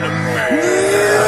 Dynamite.